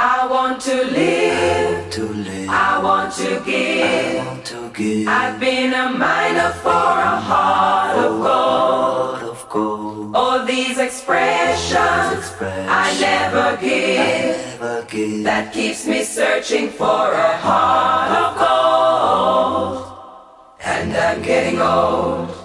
I want to live. I want to live. I want to give. I want to give. I've been a miner for a heart of gold. All these expressions, I never give. That keeps me searching for a heart of gold. And I'm getting old.